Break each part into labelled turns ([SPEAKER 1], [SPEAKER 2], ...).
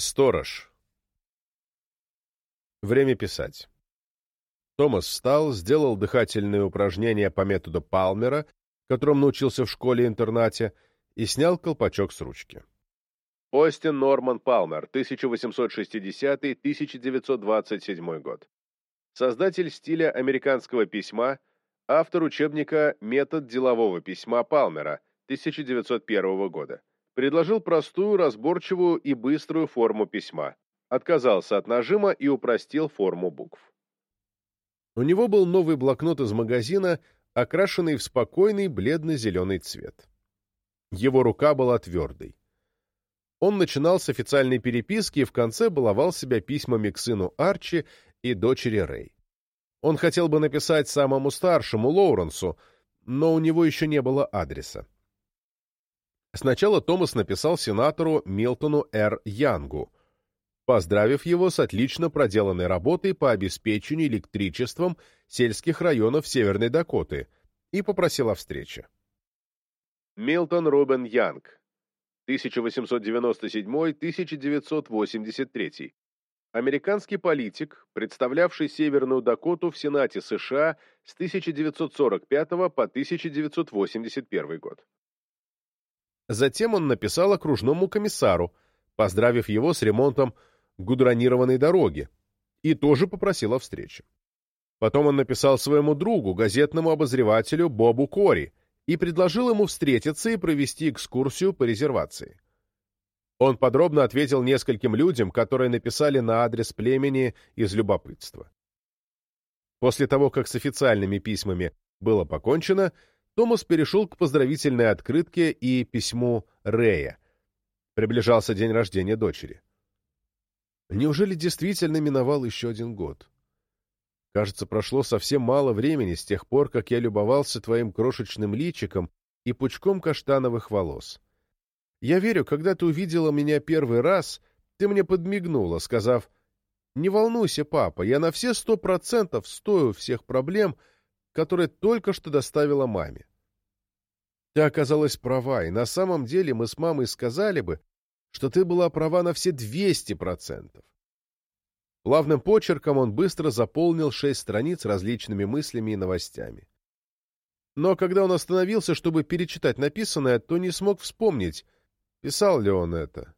[SPEAKER 1] Сторож. Время писать. Томас встал, сделал дыхательные упражнения по методу Палмера, которым научился в школе-интернате, и снял колпачок с ручки. Остин Норман Палмер, 1860-1927 год. Создатель стиля американского письма, автор учебника «Метод делового письма Палмера» 1901 года. Предложил простую, разборчивую и быструю форму письма. Отказался от нажима и упростил форму букв. У него был новый блокнот из магазина, окрашенный в спокойный бледно-зеленый цвет. Его рука была твердой. Он начинал с официальной переписки и в конце баловал себя письмами к сыну Арчи и дочери Рэй. Он хотел бы написать самому старшему, Лоуренсу, но у него еще не было адреса. Сначала Томас написал сенатору Милтону Р. Янгу, поздравив его с отлично проделанной работой по обеспечению электричеством сельских районов Северной Дакоты и попросил о встрече. Милтон Рубен Янг, 1897-1983. Американский политик, представлявший Северную Дакоту в Сенате США с 1945 по 1981 год. Затем он написал окружному комиссару, поздравив его с ремонтом гудронированной дороги, и тоже попросил о встрече. Потом он написал своему другу, газетному обозревателю Бобу Кори, и предложил ему встретиться и провести экскурсию по резервации. Он подробно ответил нескольким людям, которые написали на адрес племени из любопытства. После того, как с официальными письмами было покончено, Томас перешел к поздравительной открытке и письму Рея. Приближался день рождения дочери. Неужели действительно миновал еще один год? Кажется, прошло совсем мало времени с тех пор, как я любовался твоим крошечным личиком и пучком каштановых волос. Я верю, когда ты увидела меня первый раз, ты мне подмигнула, сказав, «Не волнуйся, папа, я на все сто процентов стою всех проблем, которые только что доставила маме». Ты оказалась права, и на самом деле мы с мамой сказали бы, что ты была права на все двести процентов. Плавным почерком он быстро заполнил шесть страниц различными мыслями и новостями. Но когда он остановился, чтобы перечитать написанное, то не смог вспомнить, писал ли он это.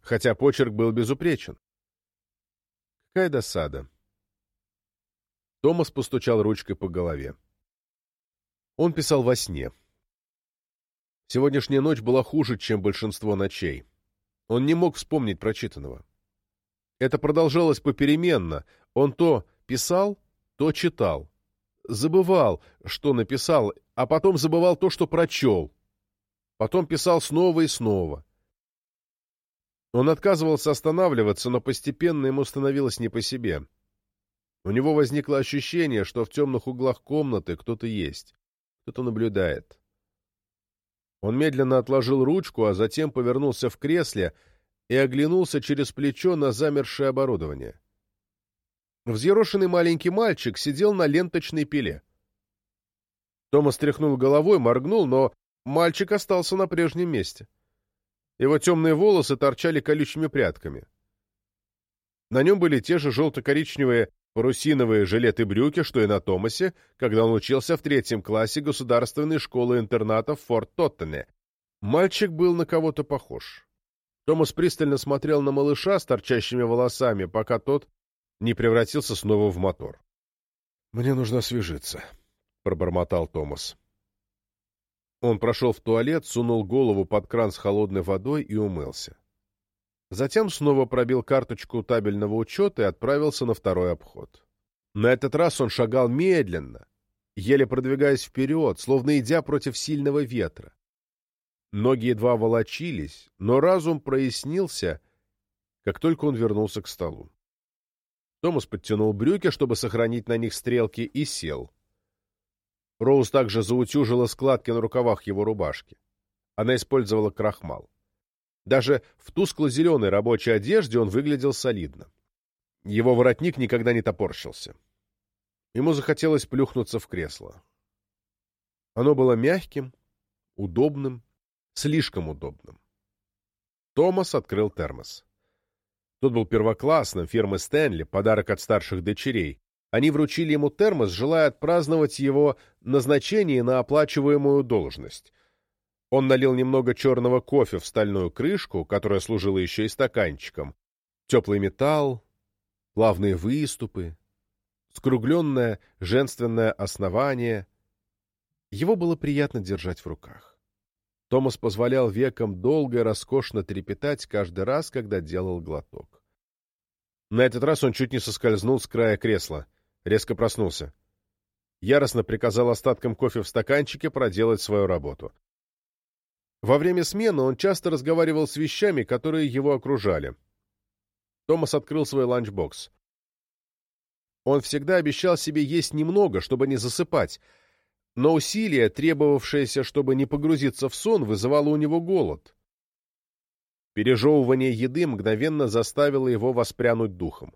[SPEAKER 1] Хотя почерк был безупречен. Какая досада. Томас постучал ручкой по голове. Он писал во сне. Сегодняшняя ночь была хуже, чем большинство ночей. Он не мог вспомнить прочитанного. Это продолжалось попеременно. Он то писал, то читал. Забывал, что написал, а потом забывал то, что прочел. Потом писал снова и снова. Он отказывался останавливаться, но постепенно ему становилось не по себе. У него возникло ощущение, что в темных углах комнаты кто-то есть, кто-то наблюдает. Он медленно отложил ручку, а затем повернулся в кресле — и оглянулся через плечо на замершее оборудование. Взъерошенный маленький мальчик сидел на ленточной пиле. Томас тряхнул головой, моргнул, но мальчик остался на прежнем месте. Его темные волосы торчали колючими прядками. На нем были те же желто-коричневые парусиновые жилеты-брюки, что и на Томасе, когда он учился в третьем классе государственной школы-интерната в Форт-Тоттене. Мальчик был на кого-то похож. Томас пристально смотрел на малыша с торчащими волосами, пока тот не превратился снова в мотор. «Мне нужно освежиться», — пробормотал Томас. Он прошел в туалет, сунул голову под кран с холодной водой и умылся. Затем снова пробил карточку табельного учета и отправился на второй обход. На этот раз он шагал медленно, еле продвигаясь вперед, словно идя против сильного ветра. Ноги едва волочились, но разум прояснился, как только он вернулся к столу. Томас подтянул брюки, чтобы сохранить на них стрелки, и сел. Роуз также заутюжила складки на рукавах его рубашки. Она использовала крахмал. Даже в тускло-зеленой рабочей одежде он выглядел солидно. Его воротник никогда не топорщился. Ему захотелось плюхнуться в кресло. Оно было мягким, удобным, слишком удобным. Томас открыл термос. Тот был первоклассным, фирмы Стэнли, подарок от старших дочерей. Они вручили ему термос, желая отпраздновать его назначение на оплачиваемую должность. Он налил немного черного кофе в стальную крышку, которая служила еще и стаканчиком. Теплый металл, плавные выступы, скругленное женственное основание. Его было приятно держать в руках. Томас позволял векам долго и роскошно трепетать каждый раз, когда делал глоток. На этот раз он чуть не соскользнул с края кресла, резко проснулся. Яростно приказал остаткам кофе в стаканчике проделать свою работу. Во время смены он часто разговаривал с вещами, которые его окружали. Томас открыл свой ланчбокс. Он всегда обещал себе есть немного, чтобы не засыпать, но усилие, требовавшееся, чтобы не погрузиться в сон, вызывало у него голод. Пережевывание еды мгновенно заставило его воспрянуть духом.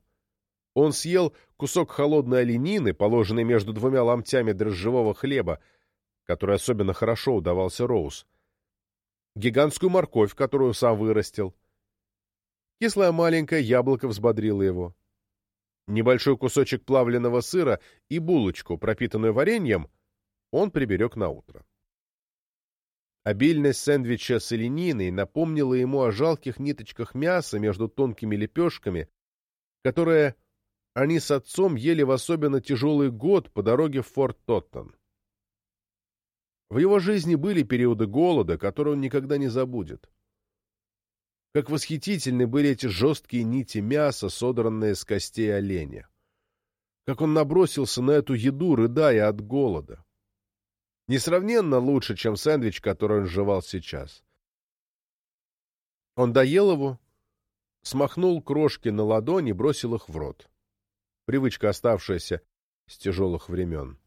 [SPEAKER 1] Он съел кусок холодной оленины, положенный между двумя ломтями дрожжевого хлеба, который особенно хорошо удавался Роуз, гигантскую морковь, которую сам вырастил. Кислое маленькое яблоко взбодрило его. Небольшой кусочек плавленного сыра и булочку, пропитанную вареньем, он приберег на утро. Обильность сэндвича с олениной напомнила ему о жалких ниточках мяса между тонкими лепешками, которые они с отцом ели в особенно тяжелый год по дороге в Форт Тоттон. В его жизни были периоды голода, которые он никогда не забудет. Как восхитительны были эти жесткие нити мяса, содранные с костей оленя. Как он набросился на эту еду, рыдая от голода. Несравненно лучше, чем сэндвич, который он жевал сейчас. Он доел его, смахнул крошки на ладони и бросил их в рот. Привычка, оставшаяся с тяжелых времен.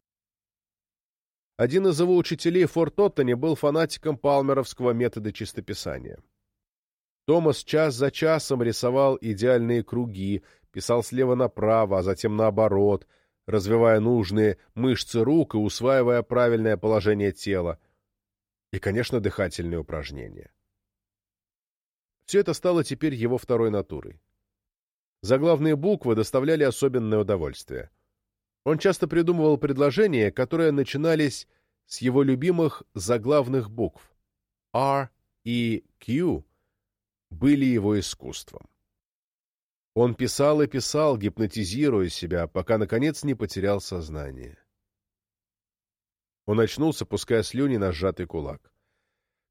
[SPEAKER 1] Один из его учителей в Форт Оттоне был фанатиком палмеровского метода чистописания. Томас час за часом рисовал идеальные круги, писал слева направо, а затем наоборот — развивая нужные мышцы рук и усваивая правильное положение тела. И, конечно, дыхательные упражнения. Все это стало теперь его второй натурой. Заглавные буквы доставляли особенное удовольствие. Он часто придумывал предложения, которые начинались с его любимых заглавных букв. R и Q были его искусством. Он писал и писал, гипнотизируя себя, пока, наконец, не потерял сознание. Он очнулся, пуская слюни на сжатый кулак.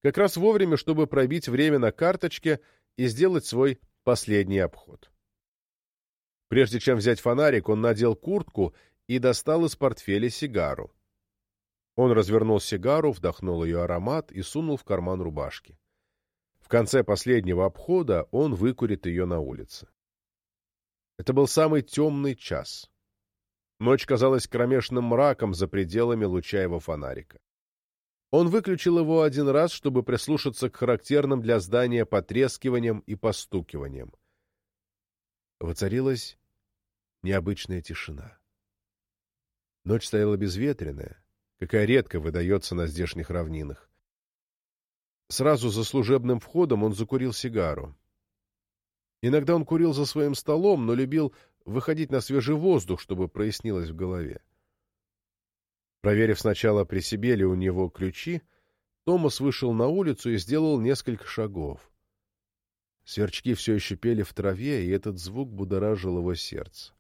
[SPEAKER 1] Как раз вовремя, чтобы пробить время на карточке и сделать свой последний обход. Прежде чем взять фонарик, он надел куртку и достал из портфеля сигару. Он развернул сигару, вдохнул ее аромат и сунул в карман рубашки. В конце последнего обхода он выкурит ее на улице. Это был самый темный час. Ночь казалась кромешным мраком за пределами луча его фонарика. Он выключил его один раз, чтобы прислушаться к характерным для здания потрескиваниям и постукиваниям. Воцарилась необычная тишина. Ночь стояла безветренная, какая редко выдается на здешних равнинах. Сразу за служебным входом он закурил сигару. Иногда он курил за своим столом, но любил выходить на свежий воздух, чтобы прояснилось в голове. Проверив сначала при себе ли у него ключи, Томас вышел на улицу и сделал несколько шагов. Сверчки все еще пели в траве, и этот звук будоражил его сердце.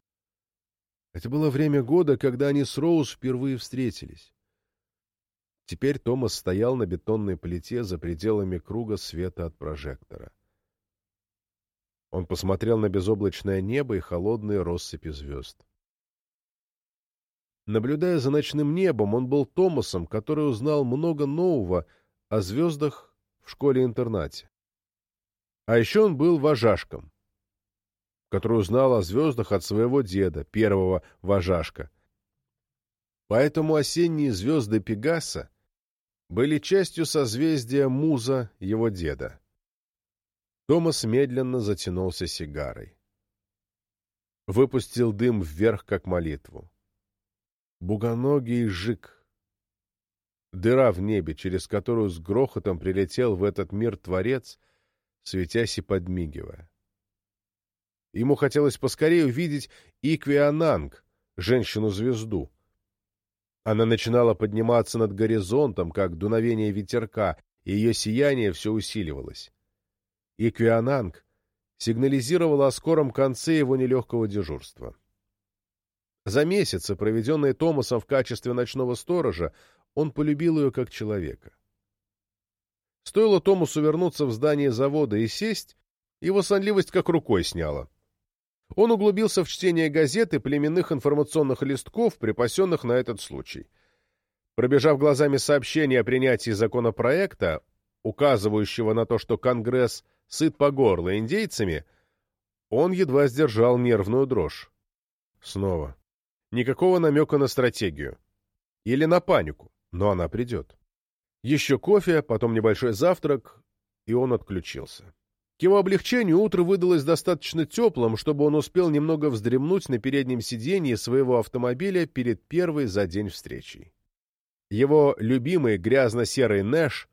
[SPEAKER 1] Это было время года, когда они с Роуз впервые встретились. Теперь Томас стоял на бетонной плите за пределами круга света от прожектора. Он посмотрел на безоблачное небо и холодные россыпи звезд. Наблюдая за ночным небом, он был Томасом, который узнал много нового о звездах в школе-интернате. А еще он был вожашком, который узнал о звездах от своего деда, первого вожашка. Поэтому осенние звезды Пегаса были частью созвездия Муза его деда. Томас медленно затянулся сигарой. Выпустил дым вверх, как молитву. Бугоногий жик. Дыра в небе, через которую с грохотом прилетел в этот мир Творец, светясь и подмигивая. Ему хотелось поскорее увидеть Иквиананг, женщину-звезду. Она начинала подниматься над горизонтом, как дуновение ветерка, и ее сияние все усиливалось. Иквиананг сигнализировала о скором конце его нелегкого дежурства. За месяцы, проведенные Томасом в качестве ночного сторожа, он полюбил ее как человека. Стоило Томасу вернуться в здание завода и сесть, его сонливость как рукой сняла. Он углубился в чтение газет и племенных информационных листков, припасенных на этот случай. Пробежав глазами сообщение о принятии законопроекта, указывающего на то, что Конгресс сыт по горло индейцами, он едва сдержал нервную дрожь. Снова. Никакого намека на стратегию. Или на панику, но она придет. Еще кофе, потом небольшой завтрак, и он отключился. К его облегчению утро выдалось достаточно теплым, чтобы он успел немного вздремнуть на переднем сиденье своего автомобиля перед первой за день встречей. Его любимый грязно-серый Нэш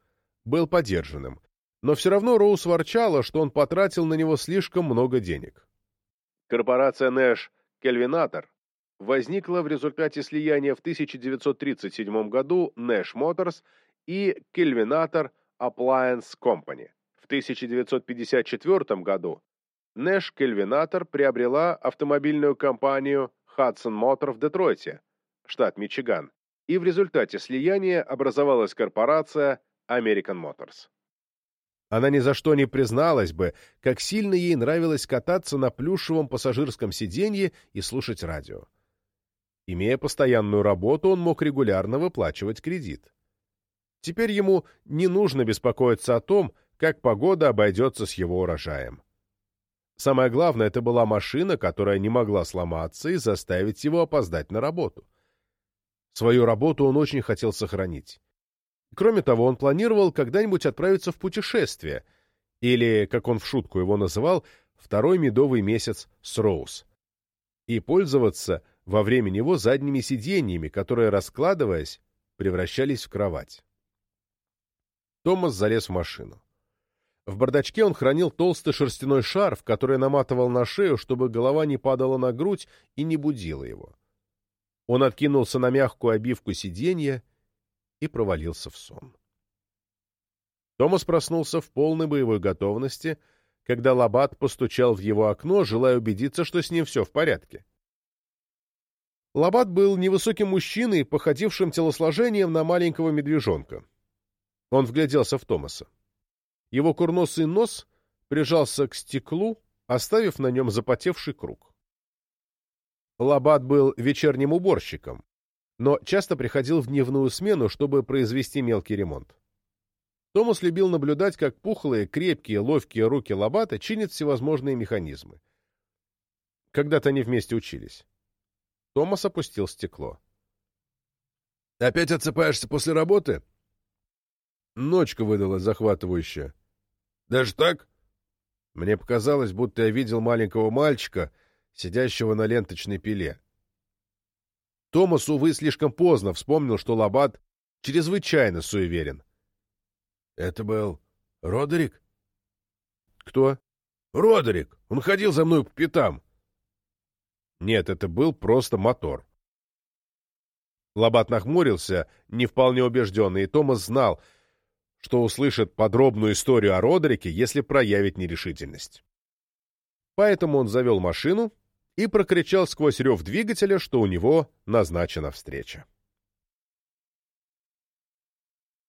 [SPEAKER 1] был подержанным, но все равно Роуз ворчала, что он потратил на него слишком много денег. Корпорация Нэш Кельвинатор возникла в результате слияния в 1937 году Nash Motors и Kelvinator Appliance Company. В 1954 году Nash Kelvinator приобрела автомобильную компанию Hudson Motor в Детройте, штат Мичиган, и в результате слияния образовалась корпорация American Motors. Она ни за что не призналась бы, как сильно ей нравилось кататься на плюшевом пассажирском сиденье и слушать радио. Имея постоянную работу, он мог регулярно выплачивать кредит. Теперь ему не нужно беспокоиться о том, как погода обойдется с его урожаем. Самое главное, это была машина, которая не могла сломаться и заставить его опоздать на работу. Свою работу он очень хотел сохранить. Кроме того, он планировал когда-нибудь отправиться в путешествие, или, как он в шутку его называл, второй медовый месяц с Роуз, и пользоваться во время него задними сиденьями, которые, раскладываясь, превращались в кровать. Томас залез в машину. В бардачке он хранил толстый шерстяной шарф, который наматывал на шею, чтобы голова не падала на грудь и не будила его. Он откинулся на мягкую обивку сиденья и провалился в сон. Томас проснулся в полной боевой готовности, когда Лабат постучал в его окно, желая убедиться, что с ним все в порядке. Лабат был невысоким мужчиной, походившим телосложением на маленького медвежонка. Он вгляделся в Томаса. Его курносый нос прижался к стеклу, оставив на нем запотевший круг. Лабат был вечерним уборщиком, но часто приходил в дневную смену, чтобы произвести мелкий ремонт. Томас любил наблюдать, как пухлые, крепкие, ловкие руки Лабата чинят всевозможные механизмы. Когда-то они вместе учились. Томас опустил стекло. «Опять отсыпаешься после работы?» Ночка выдалась захватывающая. «Даже так?» Мне показалось, будто я видел маленького мальчика, сидящего на ленточной пиле. Томас, увы, слишком поздно вспомнил, что Лабат чрезвычайно суеверен. «Это был Родерик?» «Кто?» «Родерик! Он ходил за мной по пятам!» Нет, это был просто мотор. Лобат нахмурился, не вполне убежденный, и Томас знал, что услышит подробную историю о Родерике, если проявит нерешительность. Поэтому он завел машину и прокричал сквозь рев двигателя, что у него назначена встреча.